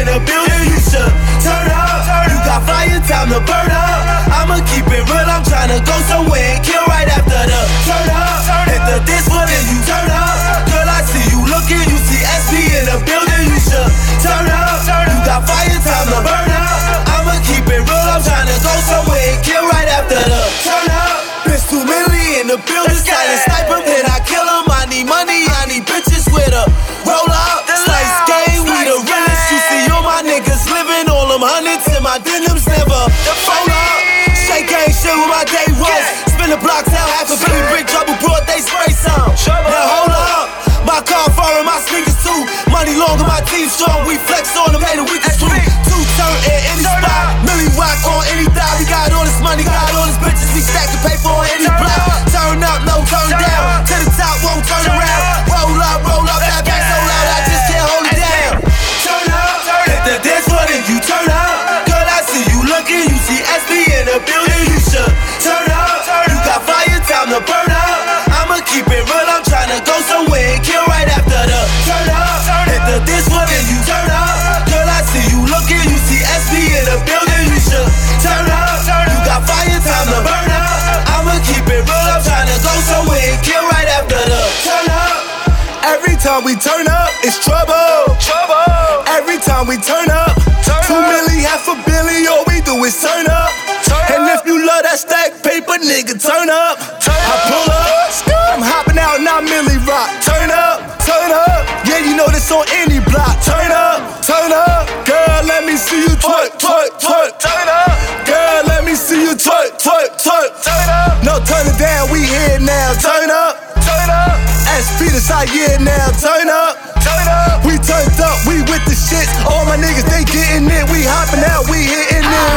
in the building, you should turn up. You got fire, time to burn up. I'ma keep it real, I'm tryna go somewhere and kill right after the turn up. Hit the dance floor then you turn up. Girl, I see you looking, you see SP in the building. Never fold up. Shake ain't shit with my day was. Spin the block, tell half a billy brick, trouble broad, they spray some. Now hold up. My car foreign, my sneakers too. Money longer, my team strong. We flex on them, made a week two. Two turn in any spot. Millie rock on any dime. We got all this money, got all this bitches. We stack the paper on any time we turn up, it's trouble. Trouble. Every time we turn up, Turn two up. milli, half a billion, all we do is turn up. Turn and up. if you love that stack paper, nigga, turn up. yeah, now turn up. Turn up. We turned up, we with the shit. All my niggas, they getting it. We hopping out, we hitting it.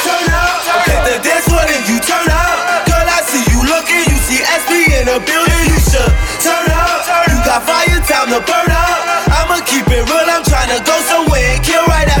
Turn up. Turn okay, up. the dance floor, you turn up. Girl, I see you looking. You see SB in the building. You should turn up. Turn you got fire, time to burn up. I'ma keep it real. I'm trying to go somewhere and kill right after.